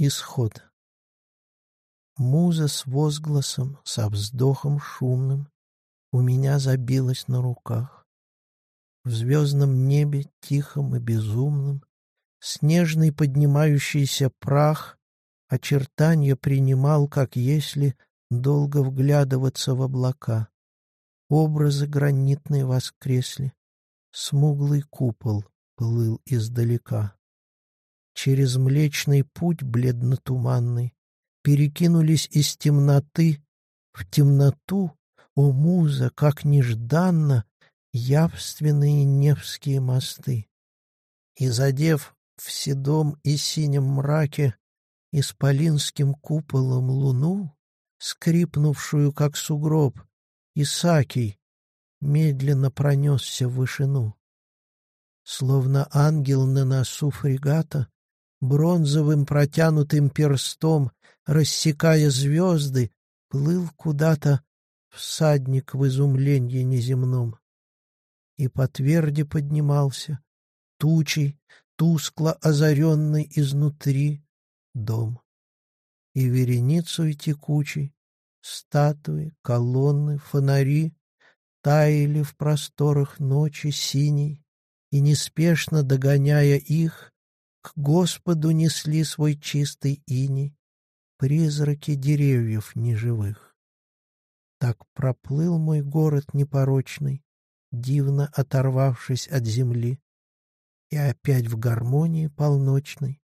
Исход. Муза с возгласом, со вздохом шумным У меня забилась на руках. В звездном небе, тихом и безумном, Снежный поднимающийся прах Очертания принимал, как если Долго вглядываться в облака. Образы гранитные воскресли, Смуглый купол плыл издалека. Через Млечный путь бледно-туманный Перекинулись из темноты в темноту, О, муза, как нежданно Явственные Невские мосты. И, задев в седом и синем мраке Исполинским куполом луну, Скрипнувшую, как сугроб, Исакий медленно пронесся в вышину. Словно ангел на носу фрегата, бронзовым протянутым перстом, рассекая звезды, плыл куда-то всадник в изумлении неземном. И по тверди поднимался, тучей, тускло озаренный изнутри дом. И вереницу текучей статуи, колонны, фонари таяли в просторах ночи синей, и, неспешно догоняя их, к Господу несли свой чистый иней призраки деревьев неживых. Так проплыл мой город непорочный, дивно оторвавшись от земли, и опять в гармонии полночной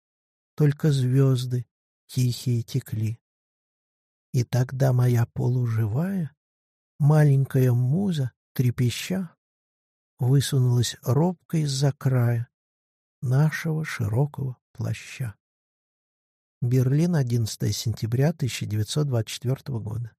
только звезды тихие текли. И тогда моя полуживая, маленькая муза, трепеща, высунулась робко из-за края нашего широкого плаща. Берлин, 11 сентября 1924 года.